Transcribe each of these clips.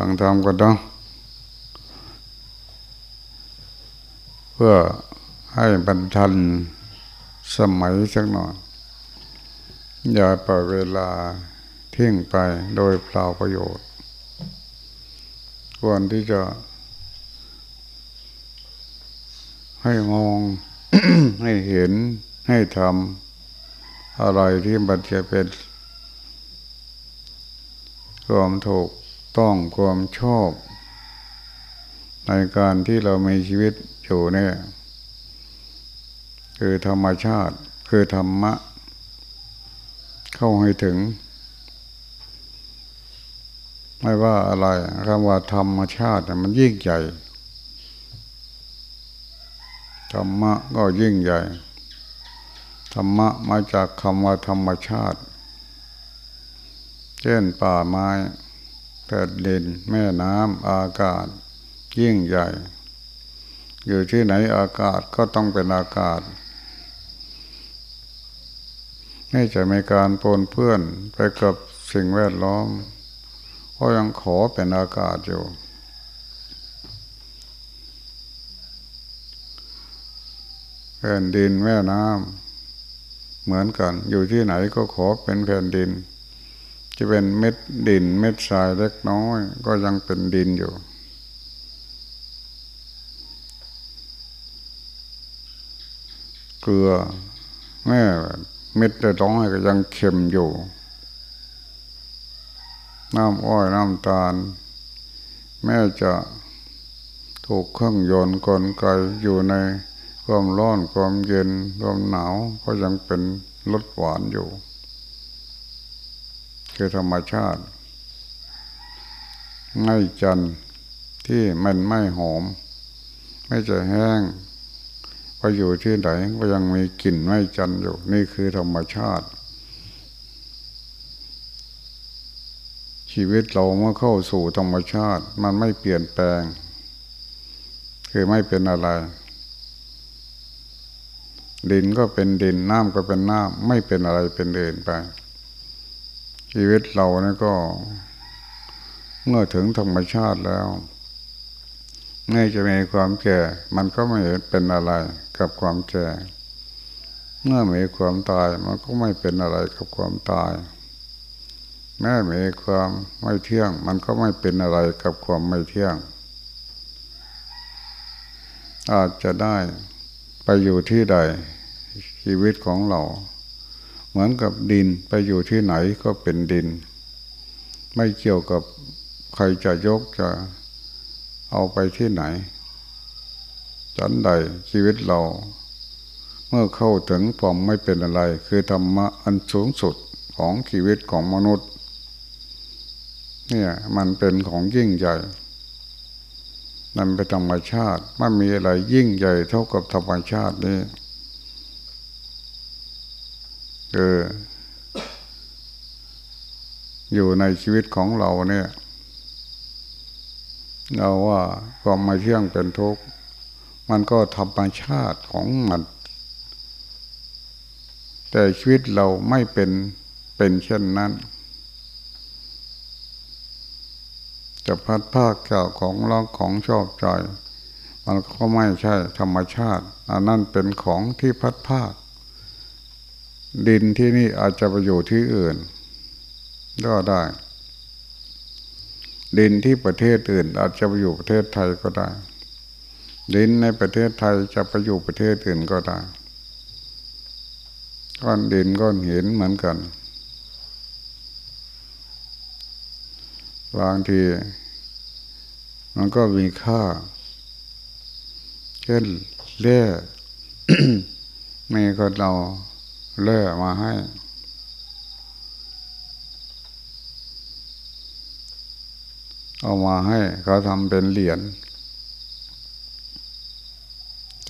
ฟังธรรมก็ต้องเพื่อให้บรรทันสมัยสักหน่อย อย่าปล่อยเวลาทิ้งไปโดยเปล่าประโยชน์ ควรที่จะ ให้มองให้เห็นให้ทำอะไรที่มันจะเป็นความถูก ต้องความชอบ ในการที่เรามีชีวิตอยู่เนี่ยคือธรรมชาติ คือธรรมะ เข้าให้ถึง ไม่ว่าอะไรคำว่าธรรมชาติมันยิ่งใหญ่ธรรมะก็ยิ่งใหญ่ธรรมะมาจากคำว่าธรรมชาติ เช่นป่าไม้ แผ่นดินแม่น้ำอากาศ ยิ่งใหญ่ อยู่ที่ไหนอากาศก็ต้องเป็นอากาศไม่จะมีการปนเพื่อนไปกับสิ่งแวดล้อมก็ยังขอเป็นอากาศอยู่ แผ่นดินแม่น้ำเหมือนกัน อยู่ที่ไหนก็ขอเป็นแผ่นดิน จะเป็นเม็ดดินเม็ดทรายเล็กน้อย ก็ยังเป็นดินอยู่ เกลือแม่เม็ดจะร้อยก็ยังเค็มอยู่ น้ำอ้อยน้ำตาล แม่จะถูกเครื่องยนต์กลไกอยู่ในความร้อนความเย็นความหนาวก็ยังเป็นรสหวานอยู่ คือธรรมชาติไม้จันที่มันไม่หอม ไม่จะแห้งไปอยู่ที่ไหนก็ยังมีกลิ่นไม้จันอยู่ นี่คือธรรมชาติ ชีวิตเราเมื่อเข้าสู่ธรรมชาติ มันไม่เปลี่ยนแปลง คือไม่เป็นอะไร ดินก็เป็นดินน้ำก็เป็นน้ำไม่เป็นอะไรเป็นเดินไป ชีวิตเรานี่ก็ เมื่อถึงธรรมชาติแล้วเมื่อจะมีความแก่ มันก็ไม่เป็นอะไรกับความแก่ เมื่อมีความตายมันก็ไม่เป็นอะไรกับความตาย แม้มีความไม่เที่ยง มันก็ไม่เป็นอะไรกับความไม่เที่ยง อาจจะได้ไปอยู่ที่ใดชีวิตของเรา เหมือนกับดินไปอยู่ที่ไหนก็เป็นดิน ไม่เกี่ยวกับใครจะยกจะเอาไปที่ไหนจันใดชีวิตเรา เมื่อเข้าถึงความไม่เป็นอะไร คือธรรมะอันสูงสุดของชีวิตของมนุษย์ เนี่ยมันเป็นของยิ่งใหญ่นั่นเป็นธรรมชาติไม่มีอะไรยิ่งใหญ่เท่ากับธรรมชาตินี้ เออ อยู่ในชีวิตของเราเนี่ย เราว่าความไม่เที่ยงเป็นทุกข์มันก็ธรรมชาติของมัน แต่ชีวิตเราไม่เป็นเป็นเช่นนั้นจะพัดภาคเก่าของรักของชอบใจ มันก็ไม่ใช่ธรรมชาติอันนั้นเป็นของที่พัดภาค ดินที่นี่อาจจะไปอยู่ที่อื่น ก็ได้ ดินที่ประเทศอื่น อาจจะไปอยู่ประเทศไทยก็ได้ ดินในประเทศไทยจะไปอยู่ประเทศอื่นก็ได้ก้อนดินก้อนหินเหมือนกันบางที มันก็มีค่า เช่นเล่มีคนเรา เล่มาให้ เอามาให้เขาทำเป็นเหรียญ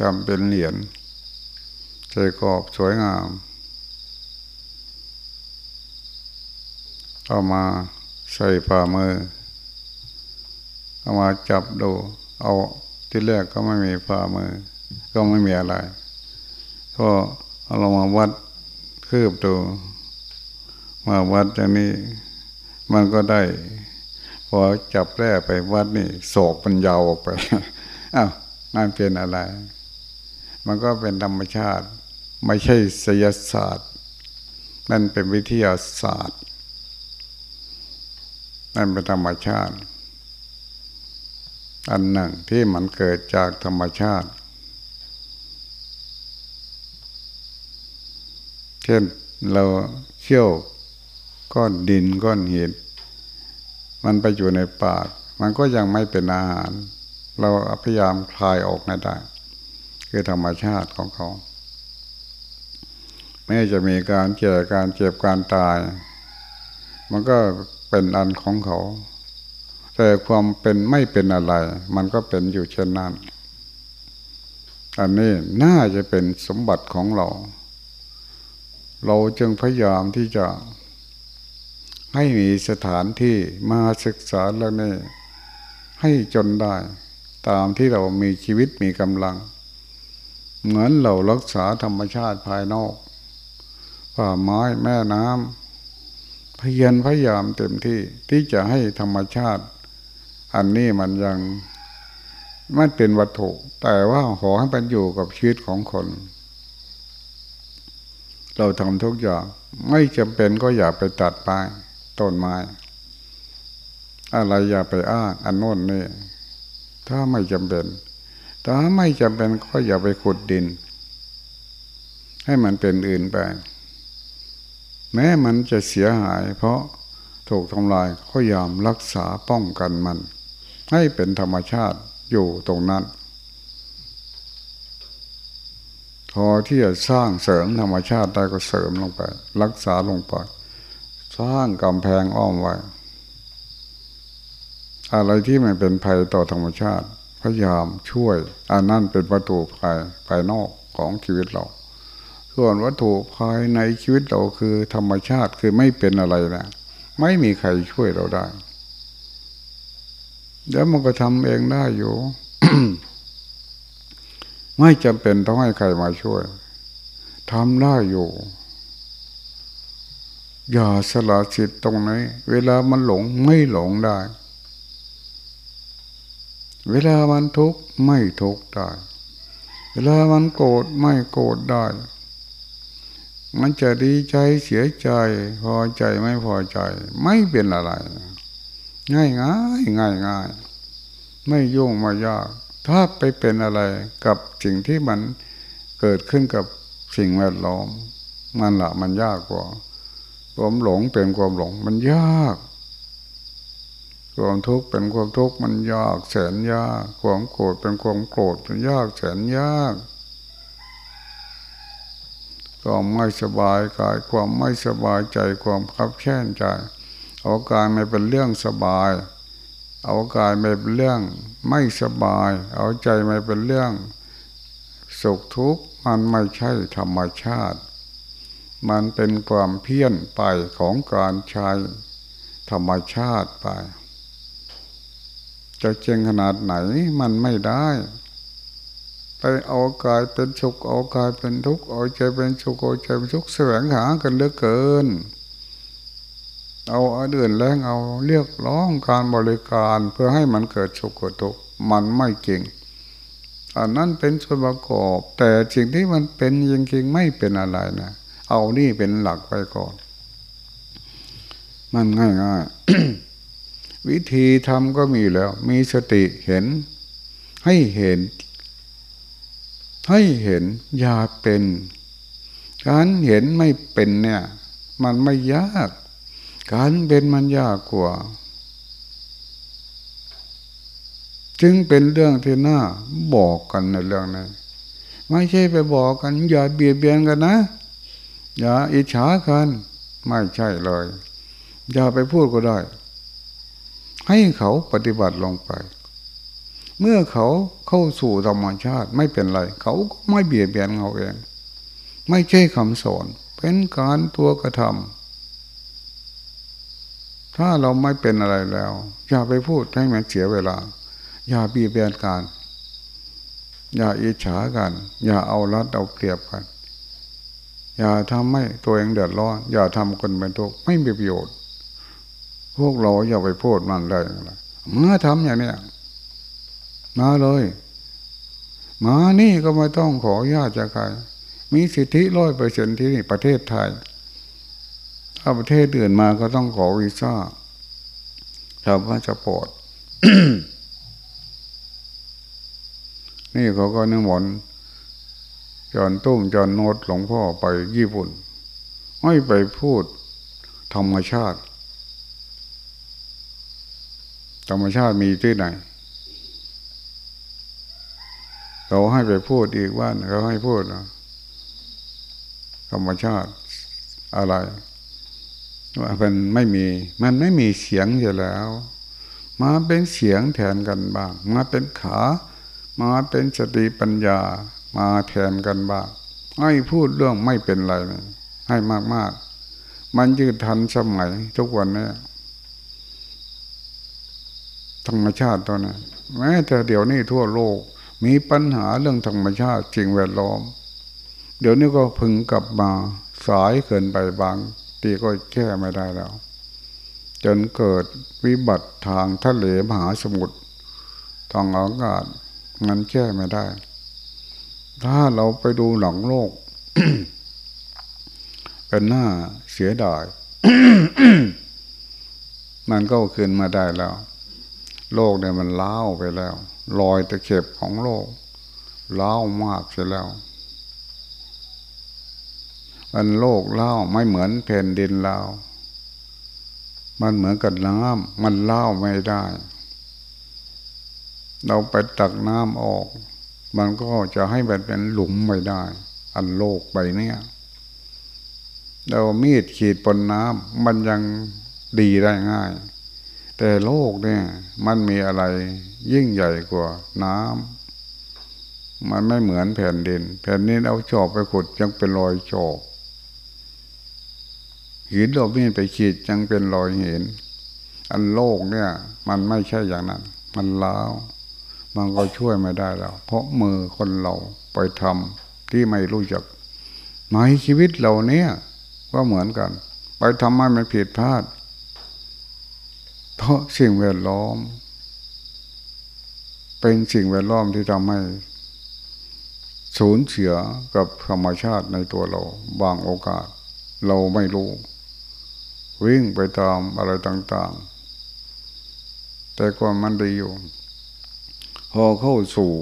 ทำเป็นเหรียญใส่กรอบสวยงาม เอามาใส่ฝ่ามือ เอามาจับดู เอาที่แรกก็ไม่มีฝ่ามือ ก็ไม่มีอะไร ก็เอาลงมาวัด คืบดูมาวัดอย่างนี้ มันก็ได้ พอจับแร่ไปวัดนี่โศกมันยาวออกไปอ้าวมันเป็นอะไร มันก็เป็นธรรมชาติ ไม่ใช่ศยศาสตร์นั่นเป็นวิทยาศาสตร์นั่นเป็นธรรมชาติ อันหนึ่งที่มันเกิดจากธรรมชาติ เช่นเราเคี่ยวก้อนดินก้อนหินมันไปอยู่ในปาก มันก็ยังไม่เป็นอาหาร เราพยายามคลายออกให้ได้ คือธรรมชาติของเขาแม้จะมีการเจ็บการเจ็บการตาย มันก็เป็นอันของเขา แต่ความเป็นไม่เป็นอะไร มันก็เป็นอยู่เช่นนั้น อันนี้น่าจะเป็นสมบัติของเรา เราจึงพยายามที่จะ ให้มีสถานที่มาศึกษาแล้วนี่ให้จนได้ ตามที่เรามีชีวิตมีกำลัง เหมือนเรารักษาธรรมชาติภายนอกป่าไม้แม่น้ำพยายามพยายามเต็มที่ที่จะให้ธรรมชาติ อันนี้มันยังไม่เป็นวัตถุ แต่ว่าขอให้มันอยู่กับชีวิตของคน เราทำทุกอย่าง ไม่จำเป็นก็อย่าไปตัดไปต้นไม้ อะไรอย่าไปอ้างอันโน้นนี่ถ้าไม่จำเป็น ถ้าไม่จำเป็นก็อย่าไปขุดดิน ให้มันเป็นอื่นไป แม้มันจะเสียหาย เพราะถูกทำลายก็ยอมรักษาป้องกันมัน ให้เป็นธรรมชาติอยู่ตรงนั้น พอที่จะสร้างเสริมธรรมชาติได้ก็เสริมลงไป รักษาลงไป สร้างกำแพงอ้อมไว้ อะไรที่ไม่เป็นภัยต่อธรรมชาติ พยายามช่วยอันนั้นเป็นประตูภายภายนอกของชีวิตเรา ส่วนวัตถุภายในชีวิตเราคือธรรมชาติคือไม่เป็นอะไรนะไม่มีใครช่วยเราได้เดี๋ยวมันก็ทำเองได้อยู่ ไม่จำเป็นต้องให้ใครมาช่วยทำได้อยู่ อย่าสละสิทธิ์ตรงนี้เวลามันหลงไม่หลงได้ เวลามันทุกข์ไม่ทุกข์ได้ เวลามันโกรธไม่โกรธได้ มันจะดีใจเสียใจ พอใจไม่พอใจ ไม่เป็นอะไร ง่ายง่ายง่ายง่ายไม่ยุ่งไม่ยาก ถ้าไปเป็นอะไรกับสิ่งที่มันเกิดขึ้นกับสิ่งแวดล้อม มันละมันยากกว่าความหลงเป็นความหลงมันยากความทุกข์เป็นความทุกข์มันยากแสนยาก ความโกรธเป็นความโกรธมันยากแสนยากความไม่สบายกายความไม่สบายใจความขับแค้นใจอากายไม่เป็นเรื่องสบาย เอากายไม่เป็นเรื่อง ไม่สบาย เอาใจไม่เป็นเรื่อง สุขทุกข์มันไม่ใช่ธรรมชาติ มันเป็นความเพี้ยนไปของการใช้ธรรมชาติไปจะเจงขนาดไหนมันไม่ได้ ไปเอากายเป็นสุขเอากายเป็นทุกข์เอาใจเป็นสุขเอาใจเป็นทุกข์แสวงหากันเหลือเกิน เอาอเดื่นแรงเอาเรียกร้องการบริการเพื่อให้มันเกิดสุขเกิดทุกข์มันไม่จริงอันนั้นเป็นส่วนประกอบ แต่สิ่งที่มันเป็นจริงๆไม่เป็นอะไรนะเอานี่เป็นหลักไปก่อน มันง่ายๆวิธีทำก็มีแล้ว มีสติเห็น ให้เห็น ให้เห็นอย่าเป็น การเห็นไม่เป็นเนี่ย มันไม่ยาก การเป็นมันยากกว่า จึงเป็นเรื่องที่น่าบอกกันในเรื่องนี้ไม่ใช่ไปบอกกัน อย่าเบียดเบียนกันนะ อย่าอิจฉากัน ไม่ใช่เลย อย่าไปพูดก็ได้ ให้เขาปฏิบัติลงไป เมื่อเขาเข้าสู่ธรรมชาติไม่เป็นไร เขาก็ไม่เบียดเบียนเขาเอง ไม่ใช่คำสอน เป็นการตัวกระทำ ถ้าเราไม่เป็นอะไรแล้ว อย่าไปพูดให้มันเสียเวลา อย่าเบียดเบียนกัน อย่าอิจฉากัน อย่าเอารัดเอาเปรียบกัน อย่าทำให้ตัวเองเดือดร้อน อย่าทำคนเป็นทุกข์ไม่มีประโยชน์ พวกเราอย่าไปพูดมันเลยมาทำอย่างเนี้ยมาเลยมานี่ก็ไม่ต้องขออนุญาตจากใคร มีสิทธิร้อยเปอร์เซ็นที่นี่ประเทศไทย ถ้าประเทศอื่นมาก็ต้องขอวีซ่าทำพาสปอร์ตนี่เขาก็นึกหมนจอนตุ้มจอนโนดหลวงพ่อไปญี่ปุ่นไม่ไปพูดธรรมชาติ ธรรมชาติมีที่ไหนเราให้ไปพูดอีกว่าเขาให้พูดธรรมชาติอะไร ว่ามันไม่มี มันไม่มีเสียงอยู่แล้ว มาเป็นเสียงแทนกันบ้าง มาเป็นขา มาเป็นสติปัญญา มาแทนกันบ้างให้พูดเรื่องไม่เป็นไรเลยให้มากๆ มันยืดทันสมัยทุกวันนี้ธรรมชาติตัวนี้แม้แต่เดี๋ยวนี้ทั่วโลก มีปัญหาเรื่องธรรมชาติจริงแวดล้อม เดี๋ยวนี้ก็พึงกลับมาสายเกินไปบาง ทีก็แก้ไม่ได้แล้ว จนเกิดวิบัติทางทะเลมหาสมุทรทางอากาศงันแก้ไม่ได้ ถ้าเราไปดูหลังโลก เป็นหน้าเสียดายมันก็คืนมาได้แล้ว โลกเนี่ยมันเล้าไปแล้วรอยตะเข็บของโลกเล่ามากเสียแล้ว มันโลกเล่าไม่เหมือนแผ่นดินเรา มันเหมือนกับน้ำมันเล่าไม่ได้ เราไปตักน้ำออก มันก็จะให้มันเป็นหลุมไม่ได้ อันโลกไปเนี่ยเรามีดขีดบนน้ำมันยังดีได้ง่าย แต่โลกเนี่ย มันมีอะไรยิ่งใหญ่กว่าน้ำมันไม่เหมือนแผ่นดิน แผ่นดินเอาจอบไปขุดยังเป็นรอยจอบ หินเรามีไปขีดยังเป็นรอยเหินอันโลกเนี่ย มันไม่ใช่อย่างนั้น มันล้าวมันก็ช่วยไม่ได้แล้ว เพราะมือคนเราไปทำที่ไม่รู้จักในชีวิตเราเนี่ยก็เหมือนกัน ไปทำให้มันผิดพลาด เพราะสิ่งแวดล้อม เป็นสิ่งแวดล้อมที่ทำให้สูญเสียกับธรรมชาติในตัวเรา บางโอกาส เราไม่รู้ วิ่งไปตามอะไรต่างๆ แต่ก่อนมันดีอยู่ พอเข้าสู่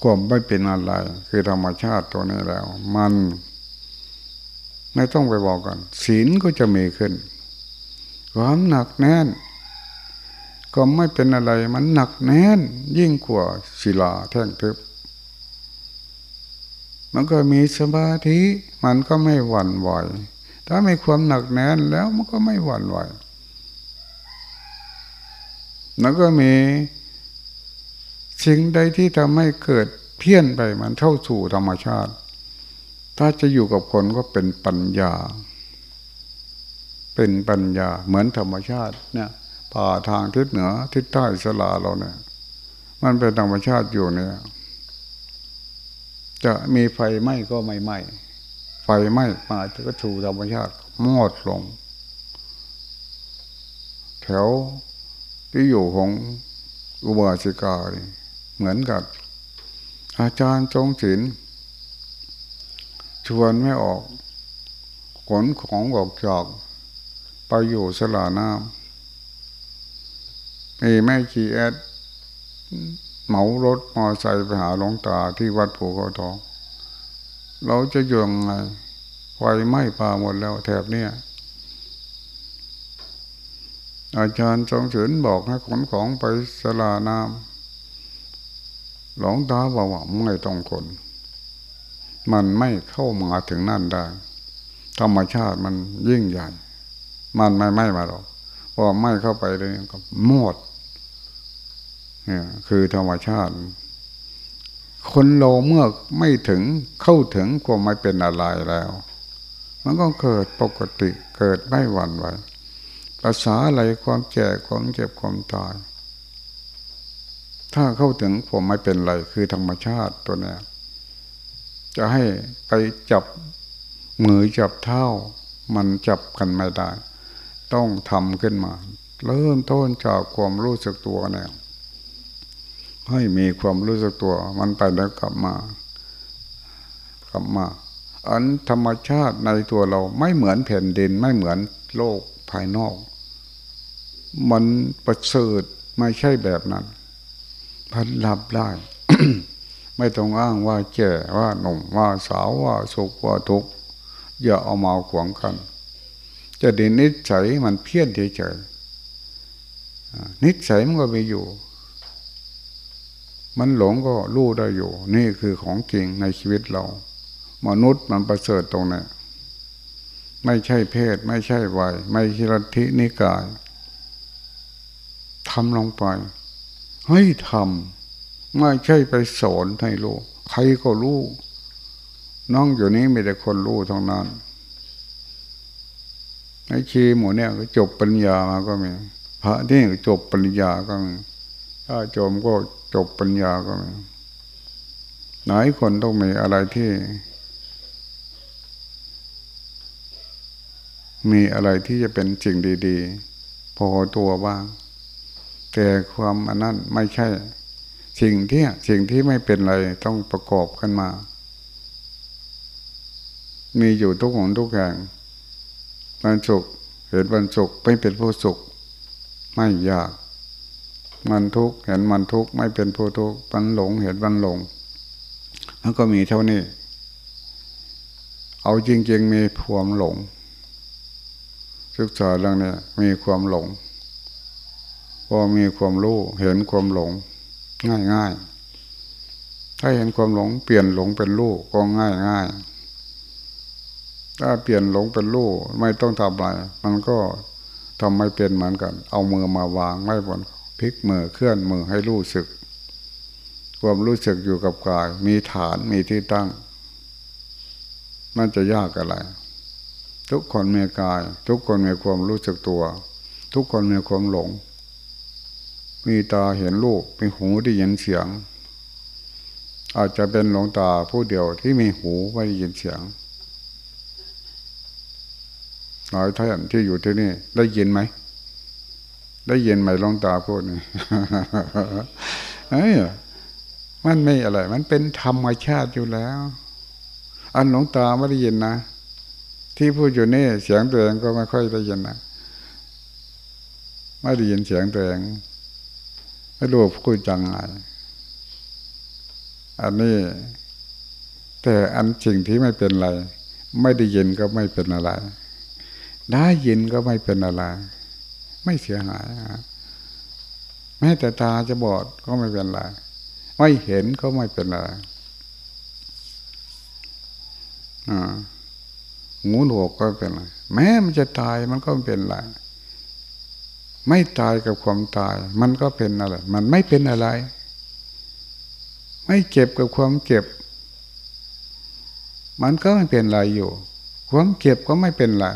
ความไม่เป็นอะไร คือธรรมชาติตัวนี้แล้ว มันไม่ต้องไปบอกกันศีลก็จะมีขึ้น ความหนักแน่น ก็ไม่เป็นอะไรมันหนักแน่น ยิ่งกว่าศิลาแท่งทึบ มันก็มีสมาธิ มันก็ไม่หวั่นไหว ถ้ามีความหนักแน่นแล้วมันก็ไม่หวั่นไหวแล้วก็มีสิ่งใดที่ทำให้เกิดเพี้ยนไปมันเข้าสู่ธรรมชาติ ถ้าจะอยู่กับคนก็เป็นปัญญา เป็นปัญญาเหมือนธรรมชาติเนี่ยป่าทางทิศเหนือทิศใต้สลาเราเนี่ย มันเป็นธรรมชาติอยู่เนี่ย จะมีไฟไหม้ก็ไม่ไหม้ ไฟไหม้มาจะก็ถูธรรมชาติมอดลง แถวที่อยู่ของอุบาสิกาเหมือนกับ อาจารย์จงศิลชวนไม่ออกขนของออกจากไปอยู่สลาน้ำมีไม่ขีแอดเหมารถมอไซค์ไปหาหลวงตาที่วัดผูเขาทอง เราจะอยู่ยังไงไฟไหม้ป่าหมดแล้วแถบเนี้ยอาจารย์ทรงเฉินบอกให้ขนของไปสลาน้ำหลวงตาบอกว่าไม่ต้องคนมันไม่เข้ามาถึงนั่นได้ธรรมชาติมันยิ่งใหญ่ มันไม่ไม่มาหรอกพอไม่เข้าไปเลยก็หมดเนี่ยคือธรรมชาติ คนเราเมื่อไม่ถึงเข้าถึงก็ไม่เป็นอะไรแล้ว มันก็เกิดปกติเกิดไม่หวั่นไหวภาษาอะไรความแก่ความเจ็บความตาย ถ้าเข้าถึงผมไม่เป็นไรคือธรรมชาติตัวเนี้ยจะให้ไปจับมือจับเท้ามันจับกันไม่ได้ ต้องทำขึ้นมา เริ่มต้นจากความรู้สึกตัวเนี่ย ให้มีความรู้สึกตัว มันไปแล้วกลับมา กลับมา อันธรรมชาติในตัวเราไม่เหมือนแผ่นดินไม่เหมือนโลกภายนอก มันประเสริฐไม่ใช่แบบนั้น พันลับได้ไม่ต้องอ้างว่าแก่ว่าหนุ่มว่าสาวว่าสุขว่าทุกข์อย่าเอามาขวางกัน จะดีนิสัยมันเพี้ยนเฉยๆนิสัยมันก็มีอยู่ มันหลงก็รู้ได้อยู่ นี่คือของจริงในชีวิตเรา มนุษย์มันประเสริฐตรงนี้ไม่ใช่เพศ ไม่ใช่วัย ไม่ใช่ลัทธินิกายทำลงไป ให้ทำไม่ใช่ไปสอนให้รู้ใครก็รู้น้องอยู่นี้มีแต่คนรู้ทั้งนั้นไอ้ชีหมูเนี่ยก็จบปัญญามาก็มี พระที่จบปัญญาก็มีถ้าจมก็ จบปัญญาก็มีหลายคนต้องมีอะไรที่ มีอะไรที่จะเป็นสิ่งดีๆพอตัวบ้างแต่ความอันนั้นไม่ใช่ สิ่งที่สิ่งที่ไม่เป็นอะไรต้องประกอบกันมา มีอยู่ทุกหนทุกแห่งวันสุขเห็นวันสุขไม่เป็นผู้สุข ไม่ยาก มันทุกเห็นมันทุกไม่เป็นผู้ทุกมันหลงเห็นมันหลงแล้วก็มีเท่านี้ เอาจริง ๆ มีความหลงศึกษาเรื่องนี้มีความหลงพอมีความรู้เห็นความหลง ง่ายๆถ้าเห็นความหลง เปลี่ยนหลงเป็นรู้ก็ง่ายง่ายถ้าเปลี่ยนหลงเป็นรู้ไม่ต้องทำอะไรมันก็ทำไม่เป็นเหมือนกัน เอามือมาวางไม่บน พลิกมือเคลื่อนมือให้รู้สึก ความรู้สึกอยู่กับกาย มีฐานมีที่ตั้ง มันจะยากอะไร ทุกคนมีกาย ทุกคนมีความรู้สึกตัว ทุกคนมีความหลง มีตาเห็นรูปมีหูได้ยินเสียง อาจจะเป็นหลงตาผู้เดียวที่มีหูไม่ได้ยินเสียงหลายท่านที่อยู่ที่นี่ได้ยินไหม ได้ยินไหมลองตาพูดนี่เอ้ยมันไม่อะไร มันเป็นธรรมชาติอยู่แล้ว อันหลงตาไม่ได้ยินนะ ที่พูดอยู่นี่เสียงตัวเองก็ไม่ค่อยได้ยินนะไม่ได้ยินเสียงตัวเองไม่รู้พูดจังไงอันนี้ แต่อันสิ่งที่ไม่เป็นไร ไม่ได้ยินก็ไม่เป็นอะไร ได้ยินก็ไม่เป็นอะไร ไม่เสียหายแม้แต่ตาจะบอดก็ไม่เป็นไรไม่เห็นก็ไม่เป็นอะไรหูหนวกก็เป็นไรแม้มันจะตายมันก็เป็นไรไม่ตายกับความตาย มันก็เป็นอะไร มันไม่เป็นอะไร ไม่เจ็บกับความเจ็บ มันก็ไม่เป็นไรอยู่ ความเจ็บก็ไม่เป็นไร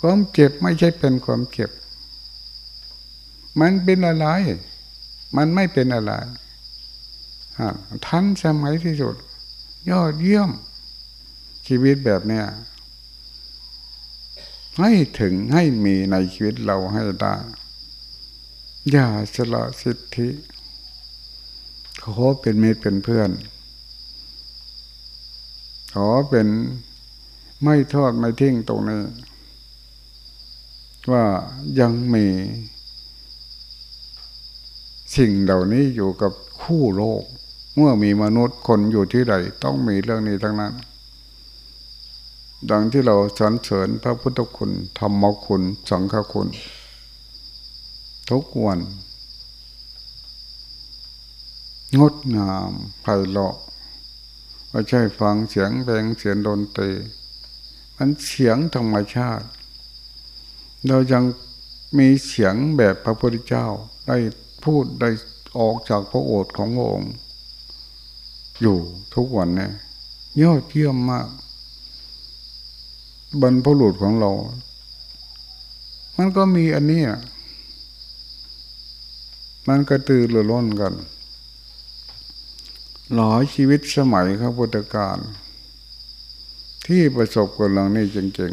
ความเจ็บไม่ใช่เป็นความเจ็บ มันเป็นอะไร มันไม่เป็นอะไรทันสมัยที่สุด ยอดเยี่ยม ชีวิตแบบเนี้ยให้ถึงให้มีในชีวิตเราให้ได้ อย่าสละสิทธิขอเป็นเมตรเป็นเพื่อน ขอเป็นไม่ทอดไม่ทิ้งตรงนี้ ว่ายังมี สิ่งเหล่านี้อยู่กับคู่โลก เมื่อมีมนุษย์คนอยู่ที่ใดต้องมีเรื่องนี้ทั้งนั้น ดังที่เราสรรเสริญพระพุทธคุณธรรมคุณ สังฆคุณ ทุกวันงดงามไพเราะไม่ใช่ฟังเสียงเพลงเสียงดนตรีมันเสียงธรรมชาติ เรายังมีเสียงแบบพระพุทธเจ้าได้ พูดได้ออกจากพระโอษฐ์ขององค์ อยู่ทุกวันเนี่ยยอดเยี่ยมมาก บรรพบุรุษของเรา มันก็มีอันนี้มันกระตือรือร้นกัน หลายชีวิตสมัยข้าพุทธการ ที่ประสบกับเรื่องนี้จริง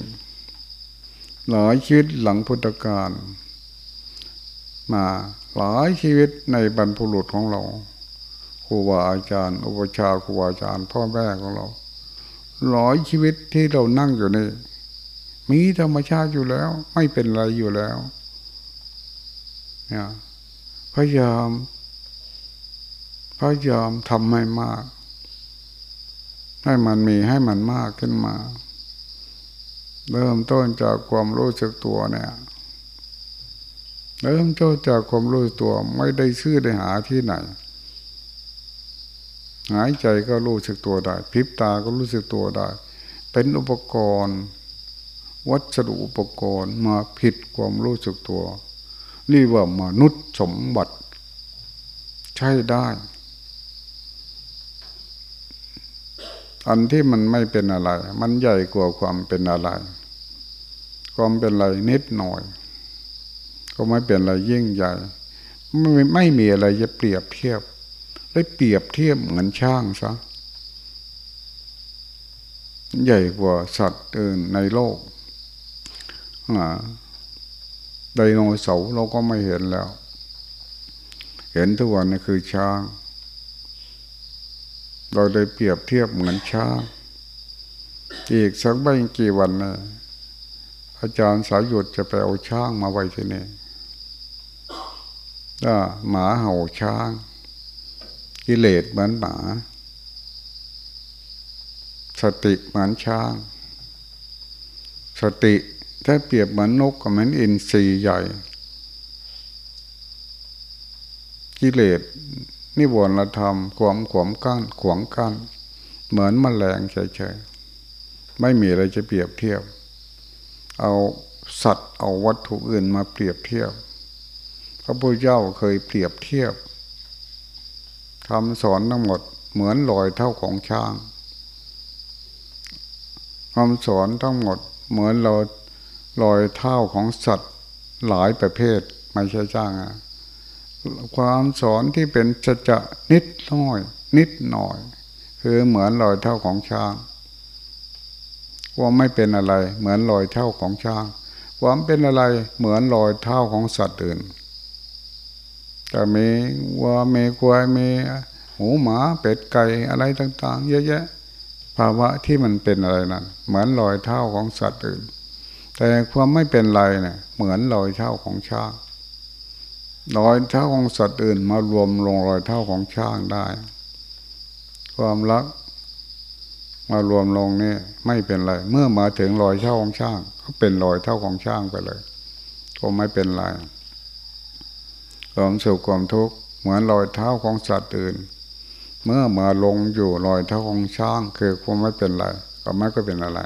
ๆ หลายชีวิตหลังพุทธกาลมา หลายชีวิตในบรรพุรุษของเราครูบาอาจารย์ อุปชาครูบาอาจารย์ พ่อแม่ของเราหลายชีวิตที่เรานั่งอยู่นี่มีธรรมชาติอยู่แล้ว ไม่เป็นไรอยู่แล้วเนี่ยพยายามพยายามทำให้มาก ให้มันมีให้มันมากขึ้นมา เริ่มต้นจากความรู้สึกตัวเนี่ย เริ่มต้นจากความรู้ตัวไม่ได้ชื่อได้หาที่ไหน หายใจก็รู้สึกตัวได้พิบตาก็รู้สึกตัวได้ เป็นอุปกรณ์ วัสดุอุปกรณ์มาผิดความรู้สึกตัว นี่ว่ามนุษย์สมบัติ ใช่ได้ อันที่มันไม่เป็นอะไร มันใหญ่กว่าความเป็นอะไร ความเป็นอะไรนิดหน่อย ก็ไม่เป็นอะไรยิ่งใหญ่ไม่ไม่มีอะไรจะเปรียบเทียบ ได้เปรียบเทียบเหมือนช่างซะใหญ่กว่าสัตว์อื่นในโลกไดโนเสาร์เราก็ไม่เห็นแล้ว เห็นทุกวันนี่คือช้าง เราได้เปรียบเทียบเหมือนช้าง อีกสักไม่กี่วันนะอาจารย์สายหยุดจะไปเอาช้างมาไว้ที่นี่ ก็หมาเห่าช้าง กิเลสเหมือนหมา สติเหมือนช้าง สติถ้าเปรียบเหมือนนกกับเหมือนอินทรีใหญ่ กิเลสนิวรณธรรมความขวมกั้นขวงกั้นเหมือนมแมลงเฉยๆไม่มีอะไรจะเปรียบเทียบ เอาสัตว์เอาวัตถุอื่นมาเปรียบเทียบ พระพุทธเจ้าเคยเปรียบเทียบคำสอนทั้งหมดเหมือนรอยเท่าของช้างคำสอนทั้งหมดเหมือนเรารอยเท้าของสัตว์หลายประเภทไม่ใช่จ้างอะความสอนที่เป็นจะจะนิดน้อย นิดหน่อย คือเหมือนรอยเท้าของช้างว่าไม่เป็นอะไร เหมือนรอยเท้าของช้าง ความเป็นอะไรเหมือนรอยเท้าของสัตว์อื่น แต่มีวัวมีควายมีหูหมาเป็ดไก่อะไรต่าง ๆ เยอะแยะ ภาวะที่มันเป็นอะไรนั่นเหมือนรอยเท้าของสัตว์อื่น แต่ความไม่เป็นไรเนะี่ยเหมือนรอยเท้าของช้างรอยเท้าของสัตว์อื่น มารวมลงรอยเท้าของช้างได้ ความรักมารวมลงนี่ไม่เป็นไร เมื่อมาถึงรอยเท้าของช้าง ก็เป็นรอยเท้าของช้างไปเลยก็ไม่เป็นไร ความสุขความทุกข์เหมือนรอยเท้าของสัตว์อื่น เมื่อมาลงอยู่รอยเท้าของช้าง คือความไม่เป็นไรก็ไม่ก็เป็นอะไร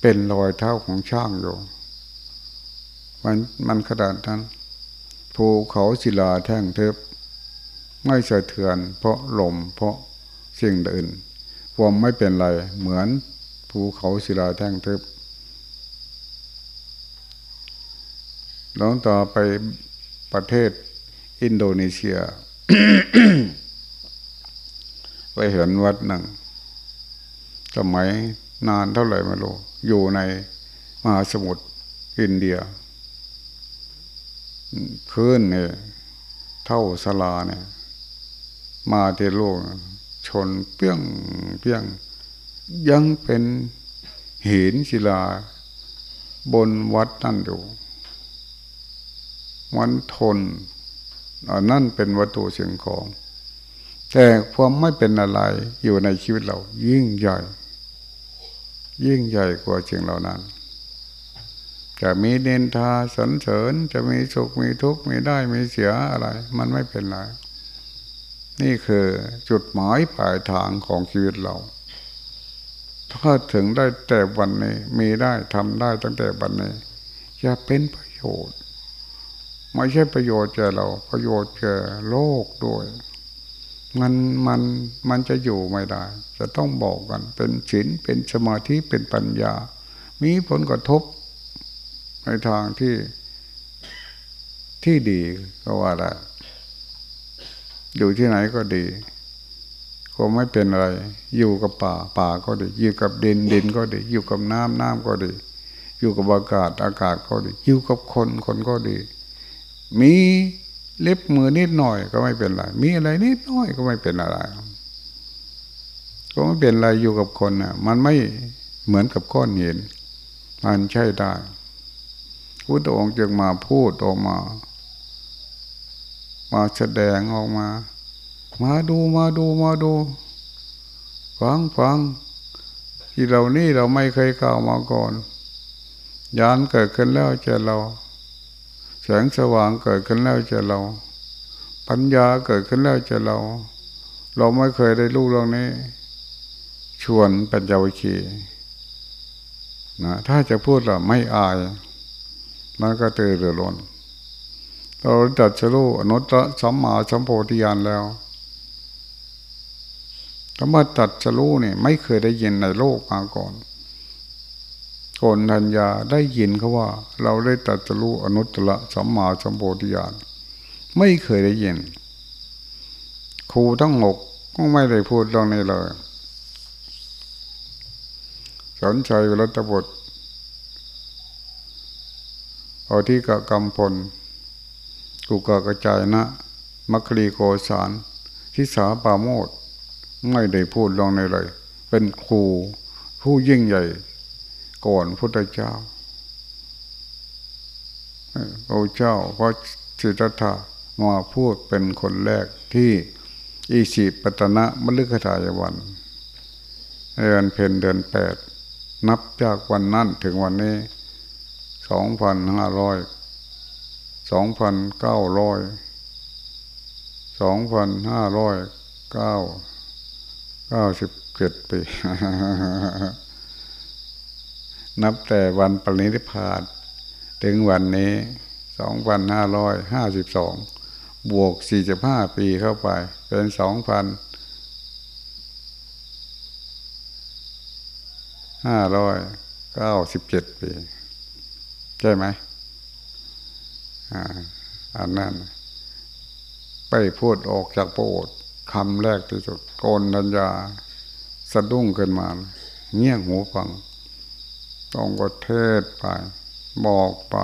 เป็นรอยเท้าของช่างอยู่มันมันขนาดนั้นภูเขาศิลาแท่งเทบไม่สะเทือน เพราะลมเพราะสิ่งอื่นความไม่เป็นไรเหมือนภูเขาศิลาแท่งเทบหลวงต่อไปประเทศ อินโดนีเซีย ไปเห็นวัดหนึ่งสมัยนานเท่าไหร่ไม่รู้อยู่ในมหาสมุทรอินเดียคืนเนี่ยเท่าสลาเนี่ย มาเทโลกชนเปี้ยงเปี้ยง ยังเป็นหินศิลา บนวัดนั่นอยู่มันทน อันนั่นเป็นวัตถุเสียงของ แต่ความไม่เป็นอะไรอยู่ในชีวิตเรา ยิ่งใหญ่ ยิ่งใหญ่กว่าสิ่งเหล่านั้น จะมีเนินทาสนเสริญจะมีสุขมีทุกข์มีได้มีเสียอะไร มันไม่เป็นไรนี่คือจุดหมายปลายทางของชีวิตเรา ถ้าถึงได้แต่วันนี้ มีได้ทำได้ตั้งแต่วันนี้จะเป็นประโยชน์ ไม่ใช่ประโยชน์แก่เรา ประโยชน์แก่โลกด้วยมันมันมันจะอยู่ไม่ได้ จะต้องบอกกัน เป็นศีลเป็นสมาธิเป็นปัญญา มีผลกระทบในทางที่ที่ดีก็ว่าได้อยู่ที่ไหนก็ดีก็ไม่เป็นอะไร อยู่กับป่าป่าก็ดี อยู่กับดินดินก็ดี อยู่กับน้ำน้ำก็ดี อยู่กับอากาศอากาศก็ดี อยู่กับคนคนก็ดี มีเล็บมือนิดหน่อยก็ไม่เป็นไร มีอะไรนิดหน่อยก็ไม่เป็นอะไร ก็ไม่เป็นอะไรอยู่กับคนน่ะมันไม่เหมือนกับก้อนหินมันใช่ได้พุทธองค์จึงมาพูดออกมา มาแสดงออกมา มาดูมาดูมาดู ฟังฟังที่เรานี่เราไม่เคยกล่าวมาก่อนยานเกิดขึ้นแล้วเจอเรา แสงสว่างเกิดขึ้นแล้วเจอเรา ปัญญาเกิดขึ้นแล้วเจอเรา เราไม่เคยได้รู้เรื่องนี้ ชวนปัญญาวิคีนะถ้าจะพูดเราไม่อาย มันก็เตือรือร้นเราจัดสรู้อนุตตรสัมมาสัมโพธิญาณแล้วคำว่าตัดสรู้เนี่ยไม่เคยได้ยินในโลกมาก่อน คนทัญญาได้ยินเขาว่า เราได้ตัดสรู้อนุตตรสัมมาสัมโพธิญาณไม่เคยได้ยิน ครูทั้งหกก็ไม่ได้พูดเรื่องนี้เลยสอนชัยรัตบทเอาที่กะกำพลกุกะกระจายนะ มัคลีโกสารทิสาปาโมดไม่ได้พูดลองในเลย เป็นครูผู้ยิ่งใหญ่ ก่อนพุทธเจ้าพระเจ้าพระสิทธัตถะมาพูดเป็นคนแรกที่อิสิปตนะมฤคทายวันเดือนเพนเดือนแปดนับจากวันนั้นถึงวันนี้สองพันห้าร้อยสองพันเก้าร้อยสองพันห้าร้อยเก้าเก้าสิบเจ็ดปี นับแต่วันปรินิพพานถึงวันนี้สองพันห้าร้อยห้าสิบสองบวกสี่สิบห้าปีเข้าไป เป็นสองพันห้าร้อยเก้าสิบเจ็ดปี ใช่ไหมอ่าอันนั้น ไปพูดออกจากโปดคำแรกที่สุดโกนัญญา สะดุ้งขึ้นมา เงี่ยหูฟัง ต้องก็เทศไปบอกไป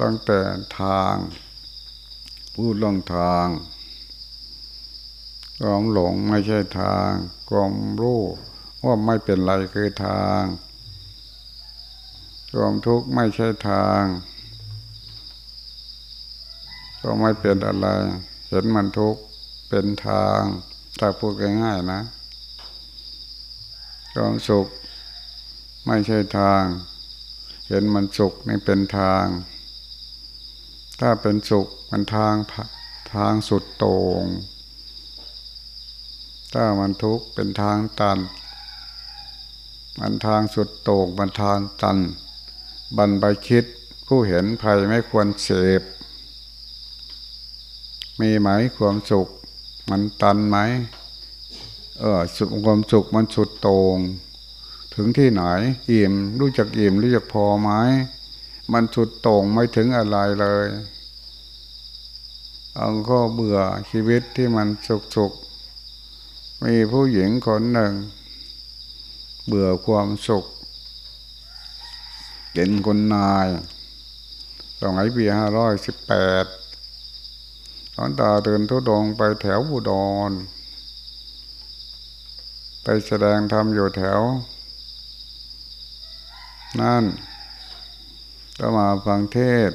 ตั้งแต่ทาง พูดเรื่องทาง ความหลงไม่ใช่ทาง ความรู้ว่าไม่เป็นไรคือทาง ความทุกข์ไม่ใช่ทาง ก็ไม่เป็นอะไร เห็นมันทุกข์เป็นทางถ้าพูดง่ายๆนะ ความสุข ไม่ใช่ทาง เห็นมันสุขนี่เป็นทาง ถ้าเป็นสุขมันทางทางสุดโต่งถ้ามันทุกข์เป็นทางตัน มันทางสุดโต่งมันทางตันบันไปคิดผู้เห็นภัยไม่ควรเสพ มีไหมความสุข มันตันไหม เออสุขความสุขมันสุดโตง่ง ถึงที่ไหนอิ่มรู้จักอิ่มรู้จักพอไหมมันสุดต่งไม่ถึงอะไรเลยเอาก็เบื่อชีวิตที่มันสุขสุขมีผู้หญิงคนหนึ่ง เบื่อความสุขเป็นคนนายสมัยปีห้าร้อยสิบแปดตอนตาเดินทุดงไปแถวบุดร ไปแสดงธรรมอยู่แถว นั่นก็มาฟังเทศ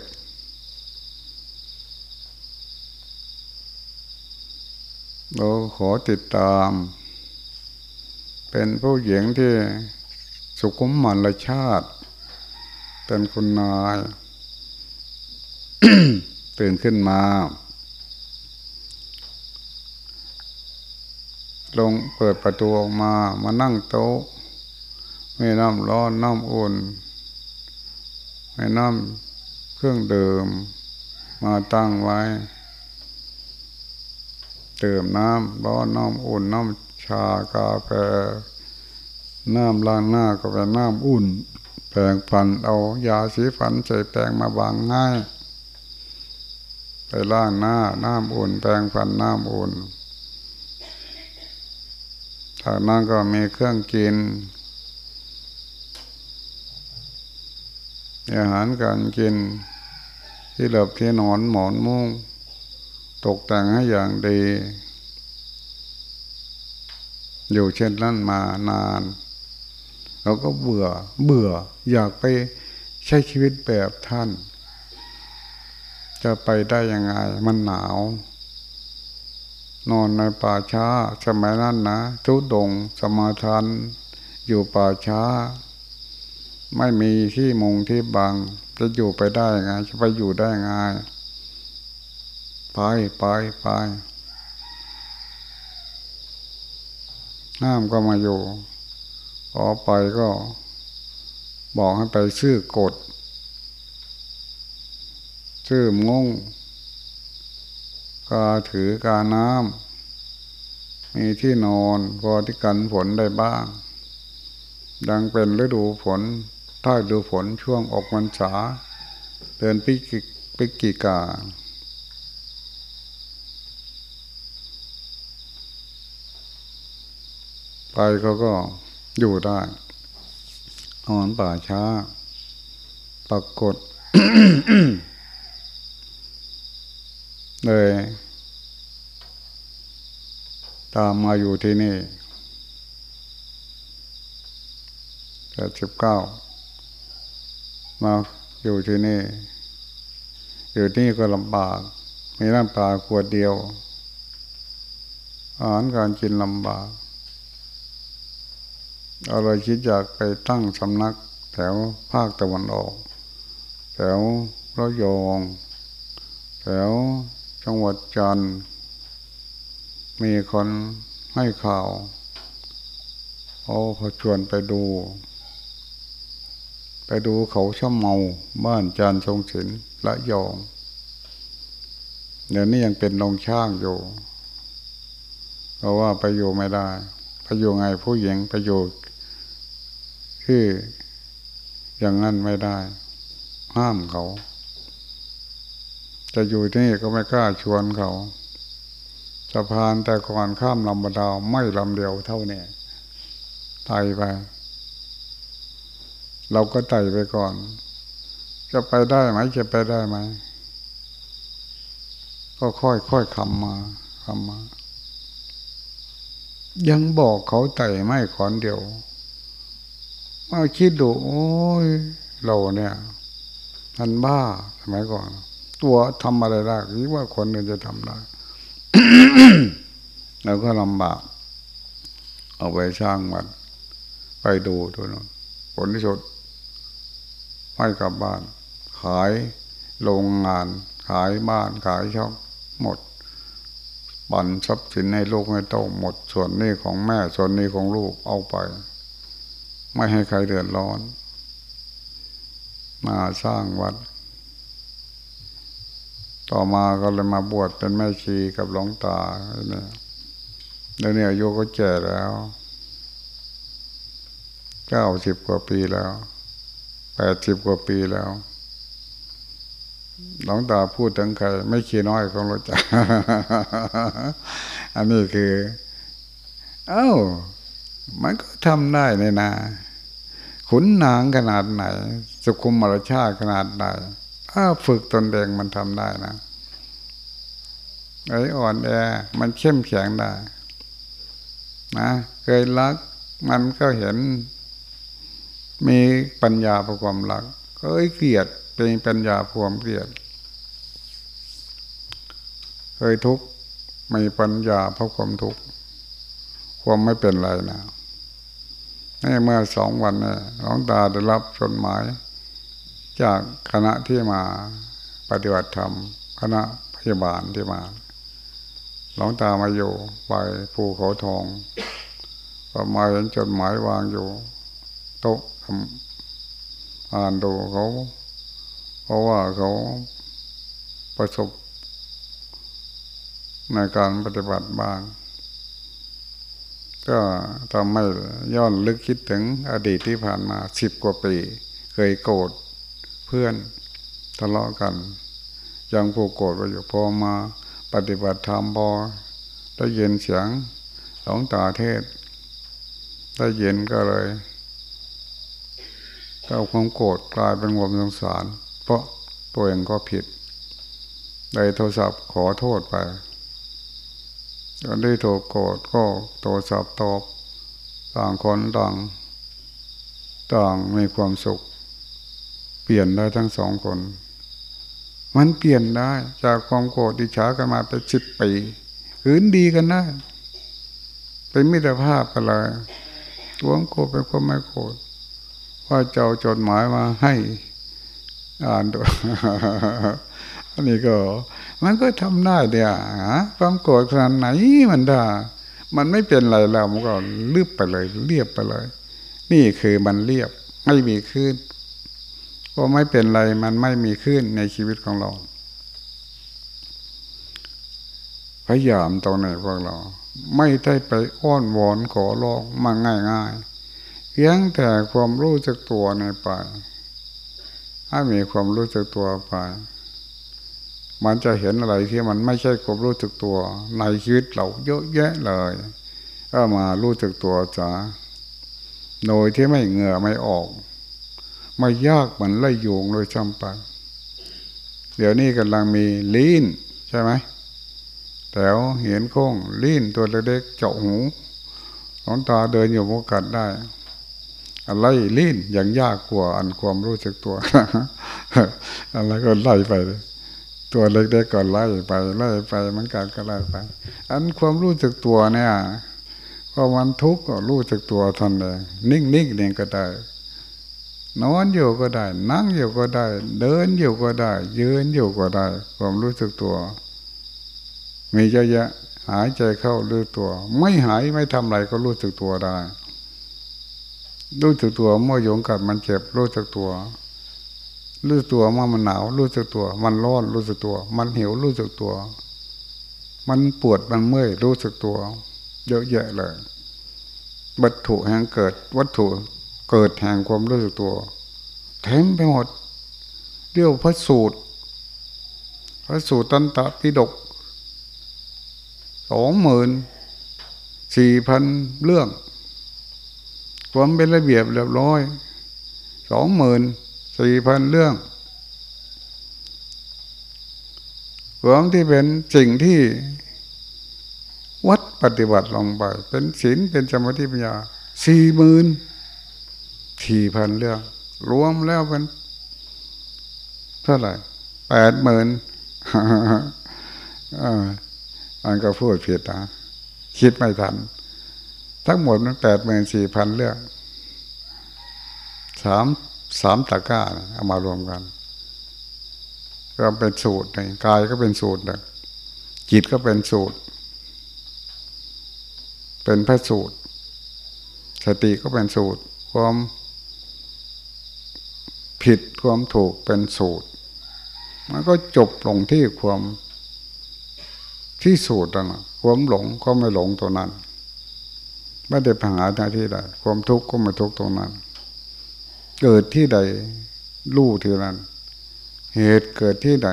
เราขอติดตาม เป็นผู้หญิงที่สุขุมมันละชาติ เป็นคนนาย ตื่นขึ้นมา ลงเปิดประตูออกมา มานั่งโต๊ะ ไม่น้ำร้อนน้ำอุ่นไม่น้ำเครื่องเดิม มาตั้งไว้ เติมน้ำร้อนน้ำอุ่นน้ำชากาแฟน้ำล้างหน้าก็เป็นน้ำอุ่น แปลงฟันเอายาสีฟันใส่แปลงมาบางง่ายไปล้างหน้าน้ำอุ่น แปลงฟันน้ำอุ่นจากนั้นก็มีเครื่องกิน อาหารการกินที่หลับที่นอนหมอนมุ้งตกแต่งให้อย่างดี อยู่เช่นนั้นมานานเราก็เบื่อเบื่อ อยากไปใช้ชีวิตแบบท่าน จะไปได้ยังไง มันหนาว นอนในป่าช้าสมัยนั้นนะทุดงสมาทานอยู่ป่าช้า ไม่มีที่มุงที่บังจะอยู่ไปได้ไงจะไปอยู่ได้ไงไปไปไปห้ามก็มาอยู่พอไปก็บอกให้ไปซื้อกดซื้อมงกาถือกาน้ำมีที่นอนพอที่กันฝนได้บ้าง ดังเป็นฤดูฝน ถ้าดูฝนช่วงออกมันษาเดินปิกิปิกิกาไปเขาก็อยู่ได้นอนป่าช้า ปรากฏเลยตามมาอยู่ที่นี่แปดสิบเก้า มาอยู่ที่นี่ อยู่ที่นี่ก็ลำบาก มีน้ำปลาขวดเดียว อาหารการกินลำบากเราเลยคิดอยากไปตั้งสำนักแถวภาคตะวันออก แถวระยอง แถวจังหวัดจันทร์มีคนให้ข่าวโอ้เขาชวนไปดู ไปดูเขาช่ำเมาบ้านจานทรงศิลละยองเดี๋ยวนี้ยังเป็นลงช่างอยู่ เพราะว่าไปอยู่ไม่ได้ไปอยู่ไงผู้หญิงไปอยู่ที่อย่างนั้นไม่ได้ ห้ามเขา จะอยู่ที่นี่ก็ไม่กล้าชวนเขาสะพานแต่ก่อนข้ามลำบดาวไม่ลำเดียวเท่านี้ไต่ไป เราก็ไต่ไปก่อน จะไปได้ไหมจะไปได้ไหมก็ค่อยค่อยคำมาคำมา ยังบอกเขาไต่ไม่ขอนเดียวมาคิดดูโอ้ยเราเนี่ยมันบ้าสมัยก่อน ตัวทำอะไรได้คิดว่าคนอื่นจะทำได้เราก็ลำบาก เอาไปสร้างมันไปดูตัวนั้นผลที่สุด ไม่กลับบ้าน ขายโรงงาน ขายบ้านขายช่องหมดบันทรัพย์สินให้ลูกให้โตหมดส่วนนี้ของแม่ส่วนนี้ของลูกเอาไป ไม่ให้ใครเดือดร้อน มาสร้างวัด ต่อมาก็เลยมาบวชเป็นแม่ชีกับหลวงตาเนี่ยเดี๋ยวนี้อายุก็แก่แล้วเก้าสิบกว่าปีแล้ว แปดสิบกว่าปีแล้วหลวงตาพูดถึงใคร ไม่ขี้น้อยของเราจ้ะอันนี้คือ เอ้า มันก็ทำได้ในนา ขุนนางขนาดไหน สุขุมมรชาขนาดไหนถ้าฝึกตนเองมันทำได้นะไอ้อ่อนแอ มันเข้มแข็งได้นะ เคยรัก มันก็เห็น มีปัญญาประความรักเคยเกลียดเป็นปัญญาความเกลียดเคยทุกข์มีปัญญาเพราะความทุกข์ความไม่เป็นไรนะนี่เมื่อสองวันนี่หลวงตาได้รับจดหมาย จากคณะที่มาปฏิบัติธรรม คณะพยาบาลที่มาหลวงตามาอยู่ไปภูเขาทองก็มาเห็นจดหมายวางอยู่ โต๊ะ อ่านดูเขา เพราะว่าเขาประสบในการปฏิบัติบ้าง ก็ทำให้ย้อนลึกคิดถึงอดีตที่ผ่านมาสิบกว่าปี เคยโกรธเพื่อนทะเลาะกัน ยังผูกโกรธไว้อยู่พอมาปฏิบัติธรรมพอได้ยินเสียงหลวงตาเทศได้ยินก็เลย ก็ความโกรธกลายเป็นความสงสาร เพราะตัวเองก็ผิดได้โทรศัพท์ขอโทษไปตอนที่โทรโกรธก็โทรศัพท์ตอบต่างคนต่างต่างมีความสุข เปลี่ยนได้ทั้งสองคน มันเปลี่ยนได้ จากความโกรธดิฉากันมาเป็นสิบปีขืนดีกันได้เป็นมิตรภาพกันเลยความโกรธเป็นความไม่โกรธ ว่าเจ้าจดหมายมาให้อ่านดูอันนี้ก็ มันก็ทำได้เดียวความโกรธขนาดไหนมันได้ มันไม่เป็นไรแล้วมันก็ลืบไปเลย เรียบไปเลย นี่คือมันเรียบไม่มีขึ้นก็ไม่เป็นไรมันไม่มีขึ้นในชีวิตของเรา พยายามตรงไหนพวกเรา ไม่ได้ไปอ้อนวอนขอร้องมาง่ายๆ เพียงแต่ความรู้จักตัวในไปให้มีความรู้จักตัวไป มันจะเห็นอะไรที่มันไม่ใช่ความรู้จักตัว ในชีวิตเราเยอะแยะเลยก็มารู้จักตัวจ้าโดยที่ไม่เหงื่อไม่ออก ไม่ยากเหมือนไล่โยงโดยจำไปเดี๋ยวนี้กำลังมีลีนใช่ไหมแถวเห็นโค้งลีนตัวเล็กๆเจาะหูหลงตาเดินอยู่โมกัดได้ อะไรลิ้นยังยากกว่าอันความรู้สึกตัวอะไรก็ไล่ไปเลยตัวเล็กๆก่อนไล่ไปไล่ไปมันกัดก็ไล่ไป อันความรู้สึกตัวเนี่ยพอมันทุกข์ก็รู้สึกตัวทันเลยนิ่งๆเนี่ยก็ได้ นอนอยู่ก็ได้ นั่งอยู่ก็ได้ เดินอยู่ก็ได้ ยืนอยู่ก็ได้ ความรู้สึกตัว มีเยอะแยะหายใจเข้ารู้ตัว ไม่หายไม่ทำอะไรก็รู้สึกตัวได้ รู้สึกตัวเมื่อโยงกัดมันเจ็บรู้สึกตัว รู้สึกตัวเมื่อมันหนาว รู้สึกตัว มันร้อนรู้สึกตัว มันหิวรู้สึกตัว มันปวดมันเมื่อยรู้สึกตัว เยอะแยะเลย วัตถุแห่งเกิด วัตถุเกิดแห่งความรู้สึกตัวเต็มไปหมดเรียกพระสูตร พระสูตรตันตะพิดกสองหมื่นสี่พันเรื่อง ความเป็นระเบียบเรียบร้อยสองหมื่นสี่พันเรื่องความที่เป็นสิ่งที่วัดปฏิบัติลงไป เป็นศีลเป็นสมาธิปัญญาสี่หมื่นสี่พันเรื่อง รวมแล้วเป็นเท่าไหร่แปดหมื่นอันก็พูดผิดนะคิดไม่ทัน ทั้งหมดมันแปดหมื่นสี่พันเรื่องสามสามตะก้าเอามารวมกัน ก็เป็นสูตรในกายก็เป็นสูตรหนึ่งจิตก็เป็นสูตร เป็นพระสูตร สติก็เป็นสูตร ความผิดความถูกเป็นสูตร มันก็จบลงที่ความที่สูตรนะความหลงก็ไม่หลงตัวนั้น ไม่ได้หาหน้าที่ใดความทุกข์ก็ม่ทุกข์ตรงนั้น เกิดที่ใดรู้ที่นั้น เหตุเกิดที่ใด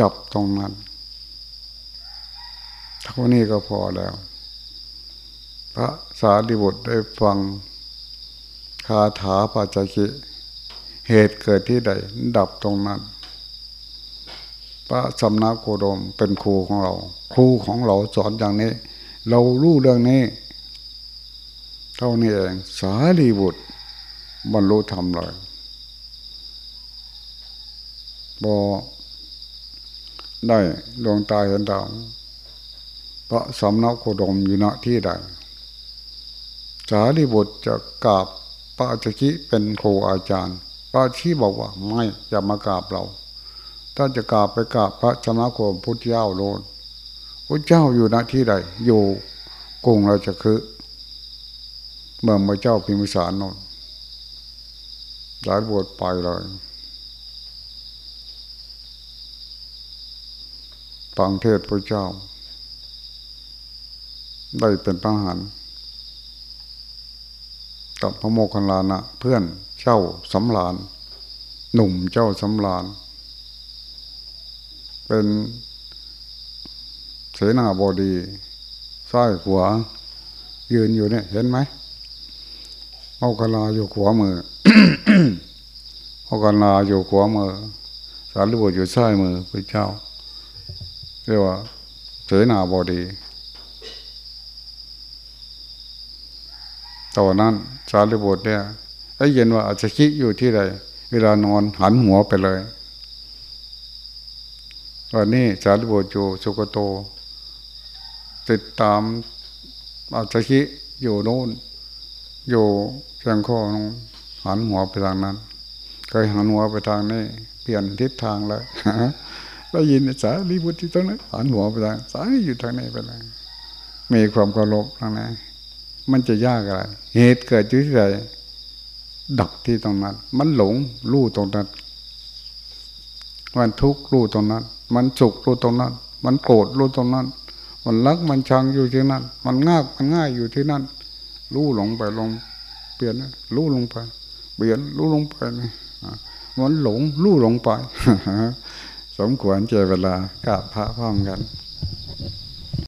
ดับตรงนั้นเท่านี้ก็พอแล้ว พระสารีบุตรได้ฟังคาถาปัจจคิเหตุเกิดที่ใด ดับตรงนั้น พระสำนักโคดมเป็นครูของเรา ครูของเราสอนอย่างนี้ เรารู้เรื่องนี้ ท่านี้เองสารีบุตรบรรลุธรรมเลยบอได้ดวงตาเห็นดาวพระสำนักโคดมอยู่ณที่ใดสารีบุตรจะกราบพระจักิเป็นครูอาจารย์ พระชี้บอกว่าไม่จะมากราบเราถ้าจะกราบไปกราบพระสำนักโคพุทธเจ้าโลดพระเจ้าอยู่ณที่ใด อยู่กรุงราชคือ เมื่อมาเจ้าพิมพิสารนนหลายบทไปเลยฟังเทศพระเจ้า ได้เป็นพระหันกับพระโมคคัลลานะเพื่อนเจ้าสำลานหนุ่มเจ้าสำลาน เป็นเสนาบดีซ้ายขวายืนอยู่เนี่ยเห็นไหม โอกลาอยู่ขวามือโอกลาอยู่ขวามือ สารีบุตรอยู่ซ้ายมือพระเจ้า เรียกว่าเสนาบดีตอนนั้นสารีบุตรเนี่ยได้ยินว่าอาจจะคิดอยู่ที่ใดเวลานอนหันหัวไปเลยวันนี้สารีบุตรอยู่สุกโต ติดตามอาจจะคิดอยู่โน่นอยู่ เชียงข้อหันหัวไปทางนั้นเคยหันหัวไปทางนี้เปลี่ยนทิศทางแล้วได้ยินสารีบุตรที่ตรงนั้นหันหัวไปทางสารีอยู่ทางนี้ไปเลยมีความเคารพทางนั้นมันจะยากอะไรเหตุเกิดอยู่ที่ใดดับที่ตรงนั้น มันหลงรู้ตรงนั้น มันทุกข์รู้ตรงนั้น มันสุขรู้ตรงนั้น มันโกรธรู้ตรงนั้น มันรักมันชังอยู่ที่นั่น มันง่ายมันง่ายอยู่ที่นั่น รู้หลงไปลง ปลี่ยนรู้ลงไป เปลี่ยนรู้ลงไปนะมันหลงรู้ลงไป สมควรเจเวลากราบพระพร้อมกัน